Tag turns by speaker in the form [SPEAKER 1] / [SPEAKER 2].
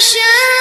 [SPEAKER 1] 旋